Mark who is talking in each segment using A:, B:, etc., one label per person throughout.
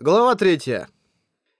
A: Глава 3.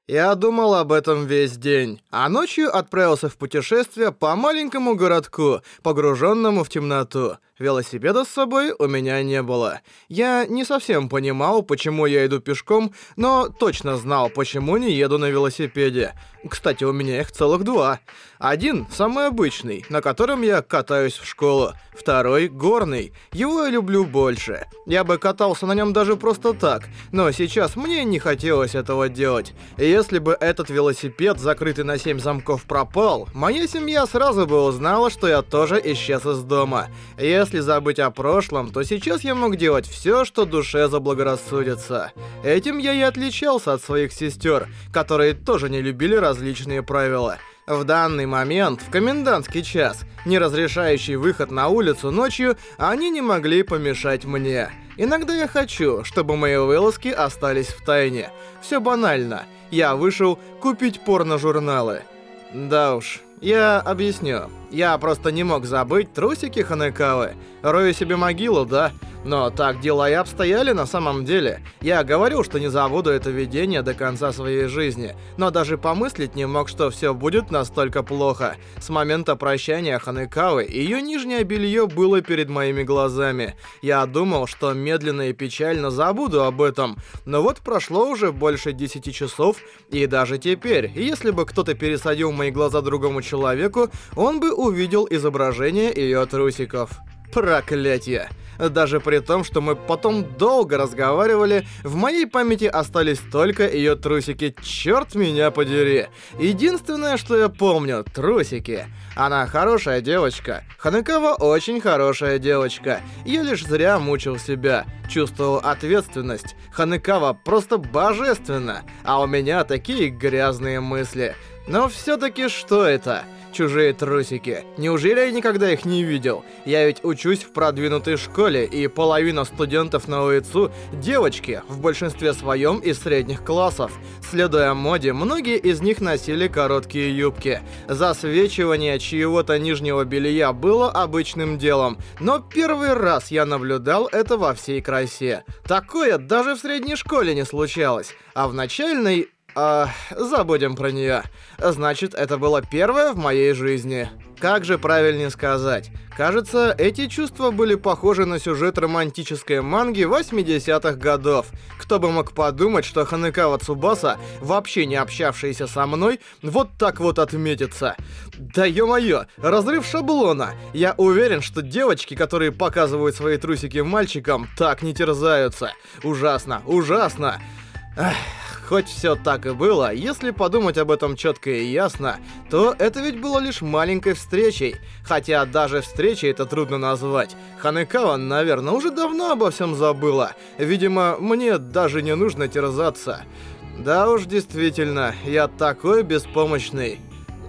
A: Я думал об этом весь день, а ночью отправился в путешествие по маленькому городку, погруженному в темноту. Велосипеда с собой у меня не было. Я не совсем понимал, почему я иду пешком, но точно знал, почему не еду на велосипеде. Кстати, у меня их целых два. Один самый обычный, на котором я катаюсь в школу. Второй горный. Его я люблю больше. Я бы катался на нем даже просто так, но сейчас мне не хотелось этого делать. Если бы этот велосипед, закрытый на 7 замков, пропал, моя семья сразу бы узнала, что я тоже исчез из дома. Если если забыть о прошлом, то сейчас я мог делать все, что душе заблагорассудится. Этим я и отличался от своих сестер, которые тоже не любили различные правила. В данный момент, в комендантский час, не разрешающий выход на улицу ночью, они не могли помешать мне. Иногда я хочу, чтобы мои вылазки остались в тайне. Все банально. Я вышел купить порно-журналы. Да уж, я объясню. Я просто не мог забыть трусики Ханекавы. Рою себе могилу, да? Но так дела и обстояли на самом деле. Я говорил, что не забуду это видение до конца своей жизни, но даже помыслить не мог, что все будет настолько плохо. С момента прощания Ханекавы ее нижнее белье было перед моими глазами. Я думал, что медленно и печально забуду об этом, но вот прошло уже больше 10 часов, и даже теперь, если бы кто-то пересадил мои глаза другому человеку, он бы увидел изображение ее трусиков. Проклятие! Даже при том, что мы потом долго разговаривали, в моей памяти остались только ее трусики. Черт меня подери. Единственное, что я помню — трусики. Она хорошая девочка. Ханекава очень хорошая девочка. Я лишь зря мучил себя. Чувствовал ответственность. Ханекава просто божественно. А у меня такие грязные мысли. Но все-таки что это? чужие трусики. Неужели я никогда их не видел? Я ведь учусь в продвинутой школе, и половина студентов на УИЦУ – девочки, в большинстве своем из средних классов. Следуя моде, многие из них носили короткие юбки. Засвечивание чьего-то нижнего белья было обычным делом, но первый раз я наблюдал это во всей красе. Такое даже в средней школе не случалось, а в начальной а, забудем про нее. Значит, это было первое в моей жизни. Как же правильнее сказать? Кажется, эти чувства были похожи на сюжет романтической манги 80-х годов. Кто бы мог подумать, что Ханекава Цубаса, вообще не общавшийся со мной, вот так вот отметится. Да ё-моё, разрыв шаблона. Я уверен, что девочки, которые показывают свои трусики мальчикам, так не терзаются. Ужасно, ужасно. Ах. Хоть все так и было, если подумать об этом четко и ясно, то это ведь было лишь маленькой встречей. Хотя даже встречей это трудно назвать. Ханекава, наверное, уже давно обо всем забыла. Видимо, мне даже не нужно терзаться. Да уж, действительно, я такой беспомощный.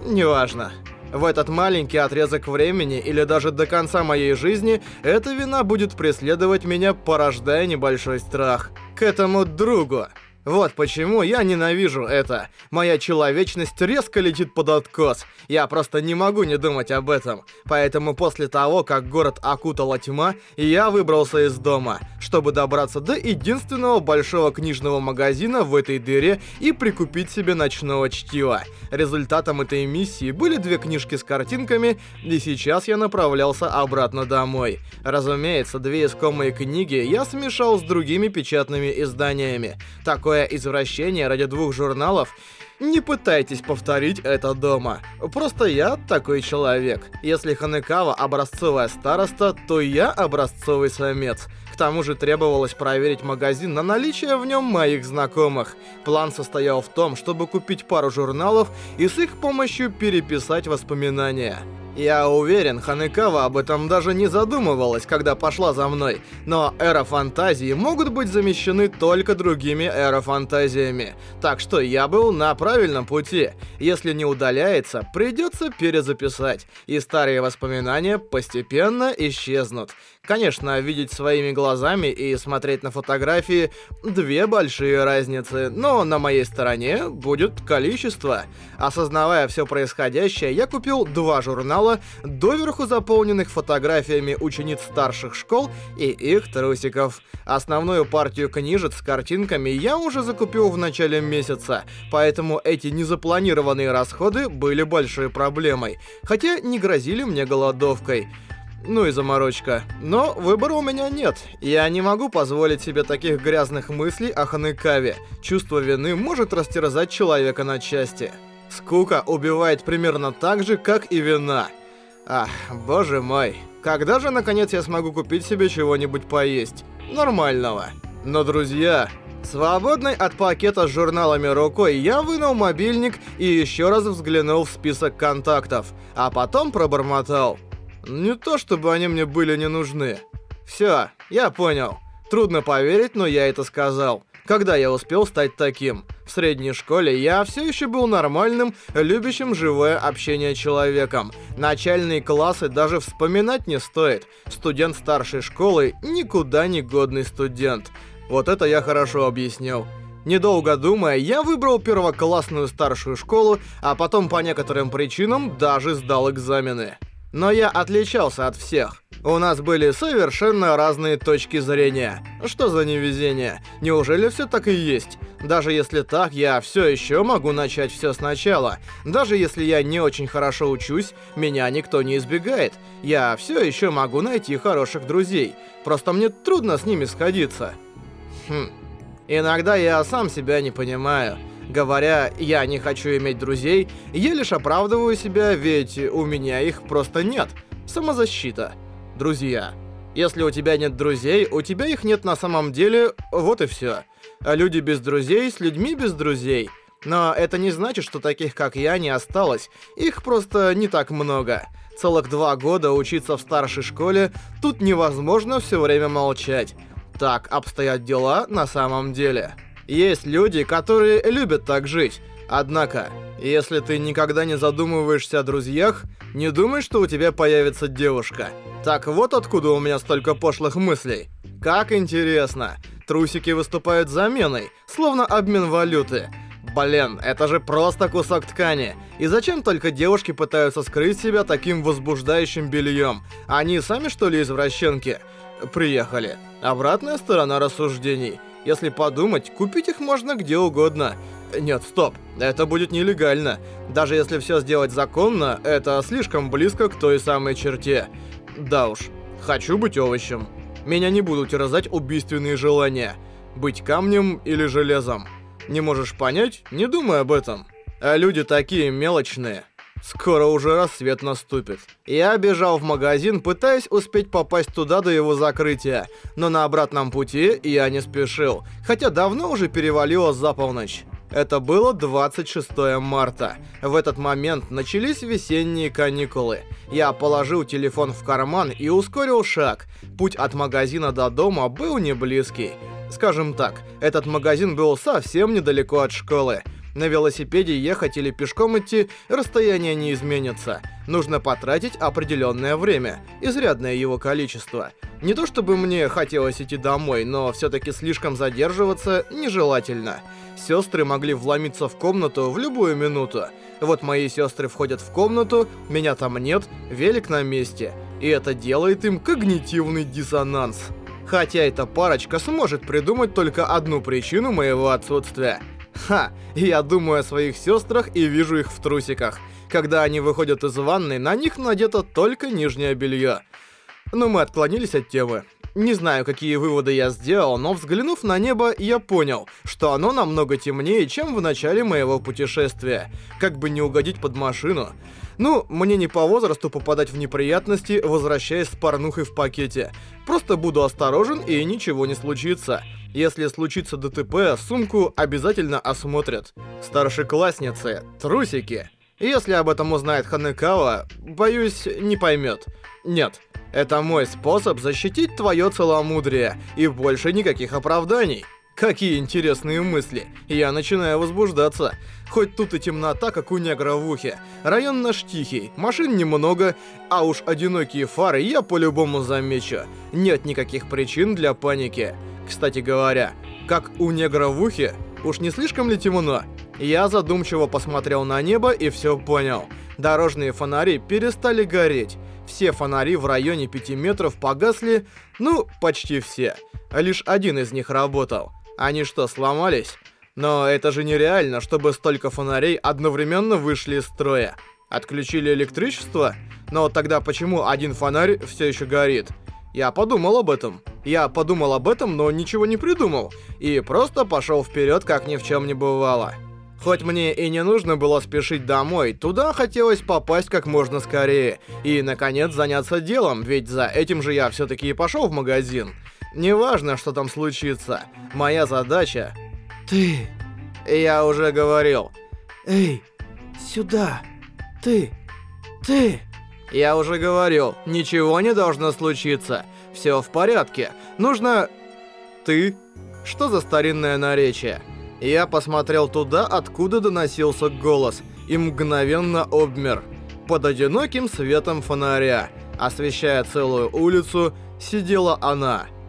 A: Неважно. В этот маленький отрезок времени или даже до конца моей жизни эта вина будет преследовать меня, порождая небольшой страх. К этому другу. Вот почему я ненавижу это. Моя человечность резко летит под откос. Я просто не могу не думать об этом. Поэтому после того, как город окутала тьма, я выбрался из дома, чтобы добраться до единственного большого книжного магазина в этой дыре и прикупить себе ночного чтива. Результатом этой миссии были две книжки с картинками, и сейчас я направлялся обратно домой. Разумеется, две искомые книги я смешал с другими печатными изданиями. Такой такое извращение ради двух журналов, не пытайтесь повторить это дома. Просто я такой человек. Если Ханекава образцовая староста, то я образцовый самец. К тому же требовалось проверить магазин на наличие в нем моих знакомых. План состоял в том, чтобы купить пару журналов и с их помощью переписать воспоминания. Я уверен, Ханекава об этом даже не задумывалась, когда пошла за мной. Но эра-фантазии могут быть замещены только другими эра-фантазиями. Так что я был на правильном пути. Если не удаляется, придется перезаписать. И старые воспоминания постепенно исчезнут. Конечно, видеть своими глазами и смотреть на фотографии — две большие разницы, но на моей стороне будет количество. Осознавая все происходящее, я купил два журнала, доверху заполненных фотографиями учениц старших школ и их трусиков. Основную партию книжек с картинками я уже закупил в начале месяца, поэтому эти незапланированные расходы были большой проблемой, хотя не грозили мне голодовкой. Ну и заморочка. Но выбора у меня нет. Я не могу позволить себе таких грязных мыслей о Ханекаве. Чувство вины может растерзать человека на части. Скука убивает примерно так же, как и вина. Ах, боже мой. Когда же, наконец, я смогу купить себе чего-нибудь поесть? Нормального. Но, друзья, свободной от пакета с журналами рукой, я вынул мобильник и еще раз взглянул в список контактов, а потом пробормотал. Не то, чтобы они мне были не нужны. Все, я понял. Трудно поверить, но я это сказал. Когда я успел стать таким? В средней школе я все еще был нормальным, любящим живое общение человеком. Начальные классы даже вспоминать не стоит. Студент старшей школы – никуда не годный студент. Вот это я хорошо объяснил. Недолго думая, я выбрал первоклассную старшую школу, а потом по некоторым причинам даже сдал экзамены. Но я отличался от всех. У нас были совершенно разные точки зрения. Что за невезение? Неужели все так и есть? Даже если так, я все еще могу начать все сначала. Даже если я не очень хорошо учусь, меня никто не избегает. Я все еще могу найти хороших друзей. Просто мне трудно с ними сходиться. Хм. Иногда я сам себя не понимаю. Говоря «я не хочу иметь друзей», я лишь оправдываю себя, ведь у меня их просто нет. Самозащита. Друзья. Если у тебя нет друзей, у тебя их нет на самом деле, вот и все. А люди без друзей с людьми без друзей. Но это не значит, что таких, как я, не осталось. Их просто не так много. Целых два года учиться в старшей школе, тут невозможно все время молчать. Так обстоят дела на самом деле. Есть люди, которые любят так жить. Однако, если ты никогда не задумываешься о друзьях, не думай, что у тебя появится девушка. Так вот откуда у меня столько пошлых мыслей. Как интересно. Трусики выступают заменой, словно обмен валюты. Блин, это же просто кусок ткани. И зачем только девушки пытаются скрыть себя таким возбуждающим бельем? Они сами что ли извращенки? Приехали. Обратная сторона рассуждений. Если подумать, купить их можно где угодно. Нет, стоп, это будет нелегально. Даже если все сделать законно, это слишком близко к той самой черте. Да уж, хочу быть овощем. Меня не будут терзать убийственные желания. Быть камнем или железом. Не можешь понять? Не думай об этом. А люди такие мелочные. Скоро уже рассвет наступит. Я бежал в магазин, пытаясь успеть попасть туда до его закрытия, но на обратном пути я не спешил, хотя давно уже перевалило за полночь. Это было 26 марта. В этот момент начались весенние каникулы. Я положил телефон в карман и ускорил шаг. Путь от магазина до дома был не близкий. Скажем так, этот магазин был совсем недалеко от школы. На велосипеде ехать или пешком идти расстояние не изменится. Нужно потратить определенное время, изрядное его количество. Не то чтобы мне хотелось идти домой, но все-таки слишком задерживаться нежелательно. Сестры могли вломиться в комнату в любую минуту. Вот мои сестры входят в комнату, меня там нет, велик на месте. И это делает им когнитивный диссонанс. Хотя эта парочка сможет придумать только одну причину моего отсутствия – Ха, я думаю о своих сестрах и вижу их в трусиках. Когда они выходят из ванной, на них надето только нижнее белье. Но мы отклонились от темы. Не знаю, какие выводы я сделал, но взглянув на небо, я понял, что оно намного темнее, чем в начале моего путешествия. Как бы не угодить под машину. Ну, мне не по возрасту попадать в неприятности, возвращаясь с порнухой в пакете. Просто буду осторожен и ничего не случится. Если случится ДТП, сумку обязательно осмотрят. Старшеклассницы, трусики. Если об этом узнает Ханекава, боюсь, не поймет. Нет, это мой способ защитить твое целомудрие, и больше никаких оправданий. Какие интересные мысли. Я начинаю возбуждаться. Хоть тут и темнота, как у негра в ухе. Район наш тихий, машин немного, а уж одинокие фары я по-любому замечу. Нет никаких причин для паники. Кстати говоря, как у негра в ухе, уж не слишком ли темно? Я задумчиво посмотрел на небо и все понял. Дорожные фонари перестали гореть. Все фонари в районе 5 метров погасли, ну, почти все. Лишь один из них работал. Они что, сломались? Но это же нереально, чтобы столько фонарей одновременно вышли из строя. Отключили электричество? Но тогда почему один фонарь все еще горит? Я подумал об этом. Я подумал об этом, но ничего не придумал. И просто пошел вперед, как ни в чем не бывало. Хоть мне и не нужно было спешить домой, туда хотелось попасть как можно скорее. И, наконец, заняться делом, ведь за этим же я все-таки и пошел в магазин. Неважно, что там случится. Моя задача... Ты... Я уже говорил. Эй, сюда. Ты. Ты. Я уже говорил, ничего не должно случиться. Все в порядке. Нужно... Ты? Что за старинное наречие? Я посмотрел туда, откуда доносился голос, и мгновенно обмер. Под одиноким светом фонаря, освещая целую улицу, сидела она —